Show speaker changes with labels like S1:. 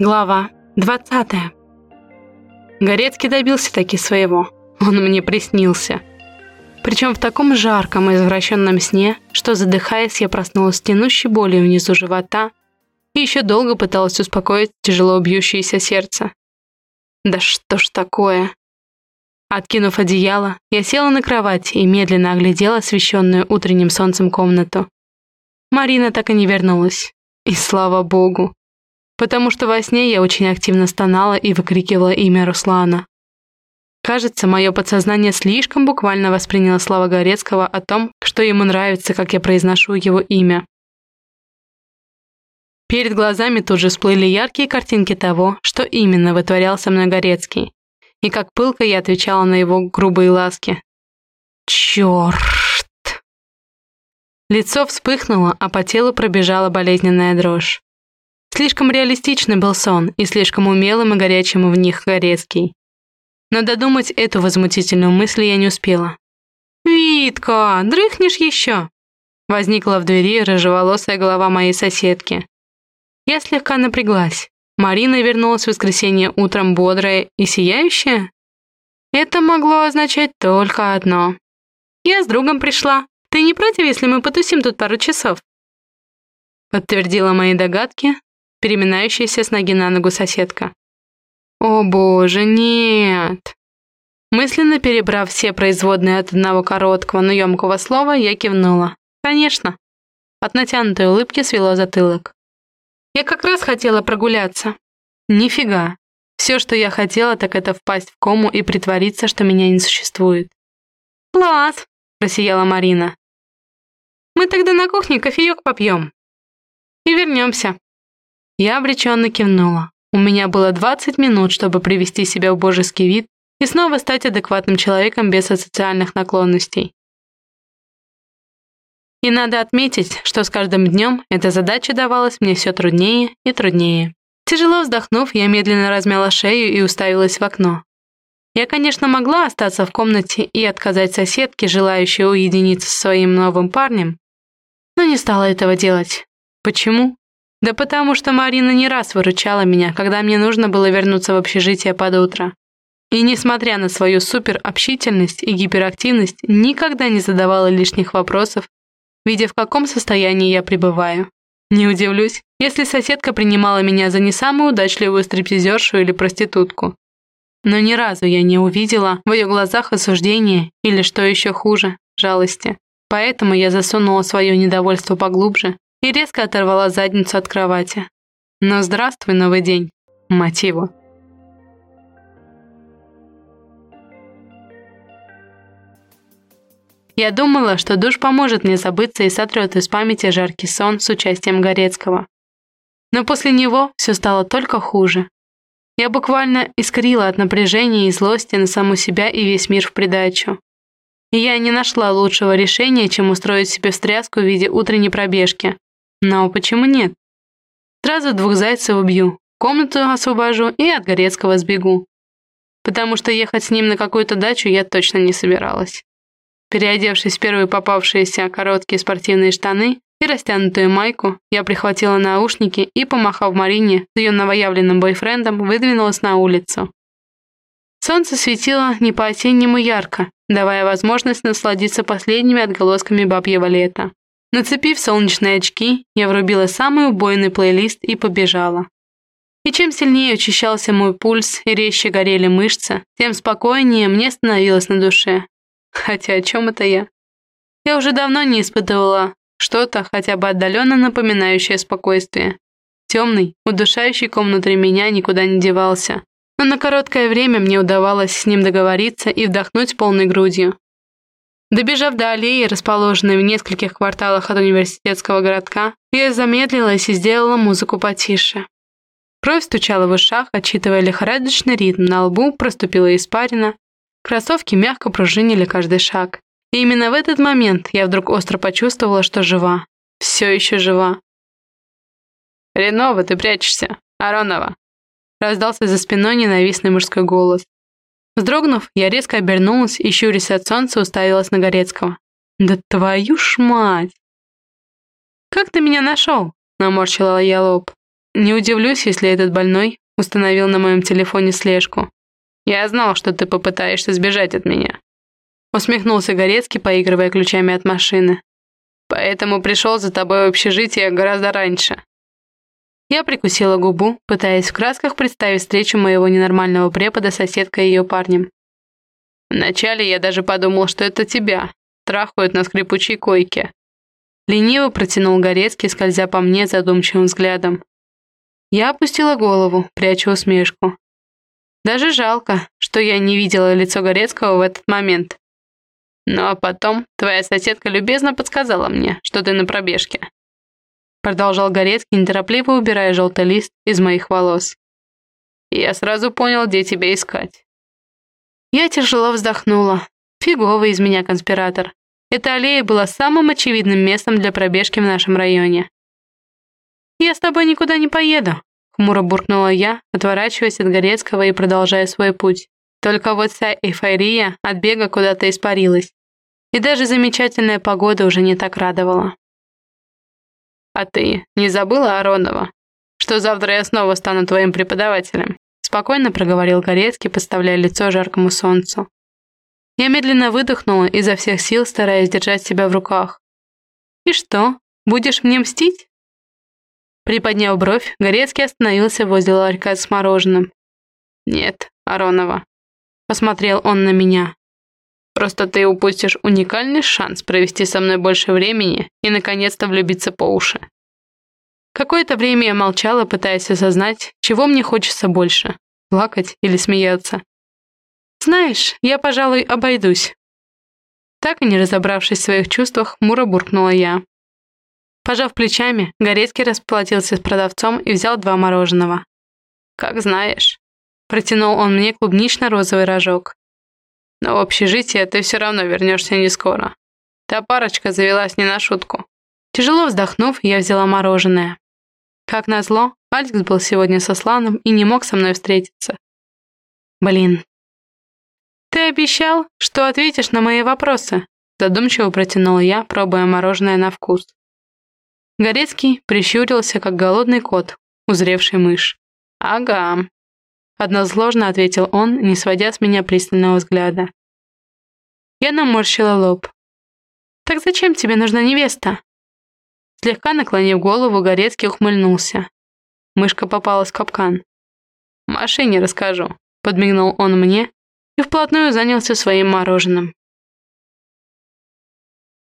S1: Глава 20 Горецкий добился таки своего. Он мне приснился. Причем в таком жарком и извращенном сне, что, задыхаясь, я проснулась с тянущей болью внизу живота и еще долго пыталась успокоить тяжело бьющееся сердце. Да что ж такое? Откинув одеяло, я села на кровать и медленно оглядела освещенную утренним солнцем комнату. Марина так и не вернулась. И слава богу. Потому что во сне я очень активно стонала и выкрикивала имя Руслана. Кажется, мое подсознание слишком буквально восприняло слова Горецкого о том, что ему нравится, как я произношу его имя. Перед глазами тут же всплыли яркие картинки того, что именно вытворял со мной Горецкий, и как пылко я отвечала на его грубые ласки. Чёрт! Лицо вспыхнуло, а по телу пробежала болезненная дрожь. Слишком реалистичный был сон и слишком умелым и горячим в них Горецкий. Но додумать эту возмутительную мысль я не успела. «Витка, дрыхнешь еще?» Возникла в двери рыжеволосая голова моей соседки. Я слегка напряглась. Марина вернулась в воскресенье утром бодрая и сияющая? Это могло означать только одно. «Я с другом пришла. Ты не против, если мы потусим тут пару часов?» Подтвердила мои догадки, переминающаяся с ноги на ногу соседка. «О боже, нет!» Мысленно перебрав все производные от одного короткого, но емкого слова, я кивнула. «Конечно!» От натянутой улыбки свело затылок. «Я как раз хотела прогуляться». «Нифига!» Все, что я хотела, так это впасть в кому и притвориться, что меня не существует. «Класс!» – просияла Марина. «Мы тогда на кухне кофеек попьем. И вернемся». Я обреченно кивнула. У меня было 20 минут, чтобы привести себя в божеский вид и снова стать адекватным человеком без социальных наклонностей. И надо отметить, что с каждым днем эта задача давалась мне все труднее и труднее. Тяжело вздохнув, я медленно размяла шею и уставилась в окно. Я, конечно, могла остаться в комнате и отказать соседке, желающей уединиться со своим новым парнем, но не стала этого делать. Почему? Да потому что Марина не раз выручала меня, когда мне нужно было вернуться в общежитие под утро. И несмотря на свою суперобщительность и гиперактивность, никогда не задавала лишних вопросов, видя в каком состоянии я пребываю. Не удивлюсь, если соседка принимала меня за не самую удачливую стриптизершу или проститутку. Но ни разу я не увидела в ее глазах осуждения или, что еще хуже, жалости. Поэтому я засунула свое недовольство поглубже и резко оторвала задницу от кровати. Но здравствуй, новый день, мать. Я думала, что душ поможет мне забыться и сотрет из памяти жаркий сон с участием Горецкого. Но после него все стало только хуже. Я буквально искрила от напряжения и злости на саму себя и весь мир в придачу. И я не нашла лучшего решения, чем устроить себе встряску в виде утренней пробежки. Но почему нет? Сразу двух зайцев убью, комнату освобожу и от Горецкого сбегу. Потому что ехать с ним на какую-то дачу я точно не собиралась. Переодевшись в первые попавшиеся короткие спортивные штаны и растянутую майку, я прихватила наушники и, помахав Марине с ее новоявленным бойфрендом, выдвинулась на улицу. Солнце светило не по-осеннему ярко, давая возможность насладиться последними отголосками бабьего лета. Нацепив солнечные очки, я врубила самый убойный плейлист и побежала. И чем сильнее учащался мой пульс и резче горели мышцы, тем спокойнее мне становилось на душе. Хотя о чем это я? Я уже давно не испытывала что-то, хотя бы отдаленно напоминающее спокойствие. Темный, удушающий ком внутри меня никуда не девался. Но на короткое время мне удавалось с ним договориться и вдохнуть полной грудью. Добежав до аллеи, расположенной в нескольких кварталах от университетского городка, я замедлилась и сделала музыку потише. Кровь стучала в ушах, отчитывая лихорадочный ритм, на лбу проступила испарина, кроссовки мягко пружинили каждый шаг. И именно в этот момент я вдруг остро почувствовала, что жива. Все еще жива. «Ренова, ты прячешься! Аронова!» Раздался за спиной ненавистный мужской голос. Вздрогнув, я резко обернулась и, щурясь от солнца, уставилась на Горецкого. «Да твою ж мать!» «Как ты меня нашел?» — наморщила я лоб. не удивлюсь, если этот больной установил на моем телефоне слежку. Я знал, что ты попытаешься сбежать от меня. Усмехнулся Горецкий, поигрывая ключами от машины. Поэтому пришел за тобой в общежитие гораздо раньше. Я прикусила губу, пытаясь в красках представить встречу моего ненормального препода соседкой и ее парнем. Вначале я даже подумал, что это тебя. Трахают на скрипучей койке. Лениво протянул Горецкий, скользя по мне задумчивым взглядом. Я опустила голову, пряча усмешку. Даже жалко, что я не видела лицо Горецкого в этот момент. Ну а потом твоя соседка любезно подсказала мне, что ты на пробежке. Продолжал Горецкий, неторопливо убирая желтый лист из моих волос. я сразу понял, где тебя искать. Я тяжело вздохнула. Фиговый из меня конспиратор. Эта аллея была самым очевидным местом для пробежки в нашем районе. «Я с тобой никуда не поеду», — хмуро буркнула я, отворачиваясь от Горецкого и продолжая свой путь. Только вот вся эйфория от бега куда-то испарилась. И даже замечательная погода уже не так радовала. «А ты не забыла Аронова? Что завтра я снова стану твоим преподавателем?» Спокойно проговорил Горецкий, подставляя лицо жаркому солнцу. Я медленно выдохнула, изо всех сил стараясь держать себя в руках. «И что, будешь мне мстить?» Приподняв бровь, Горецкий остановился возле ларька с мороженым. «Нет, Аронова». Посмотрел он на меня. «Просто ты упустишь уникальный шанс провести со мной больше времени и, наконец-то, влюбиться по уши». Какое-то время я молчала, пытаясь осознать, чего мне хочется больше – плакать или смеяться. «Знаешь, я, пожалуй, обойдусь». Так и не разобравшись в своих чувствах, Мура буркнула я. Пожав плечами, Горецкий расплатился с продавцом и взял два мороженого. «Как знаешь». Протянул он мне клубнично-розовый рожок. «Но в общежитие ты все равно вернешься не скоро. Та парочка завелась не на шутку». Тяжело вздохнув, я взяла мороженое. Как назло, Алекс был сегодня со Сланом и не мог со мной встретиться. Блин. «Ты обещал, что ответишь на мои вопросы», задумчиво протянула я, пробуя мороженое на вкус. Горецкий прищурился, как голодный кот, узревший мышь. «Ага», — однозложно ответил он, не сводя с меня пристального взгляда. Я наморщила лоб. «Так зачем тебе нужна невеста?» Слегка наклонив голову, Горецкий ухмыльнулся. Мышка попалась в капкан. «Машине расскажу», — подмигнул он мне и вплотную занялся своим мороженым.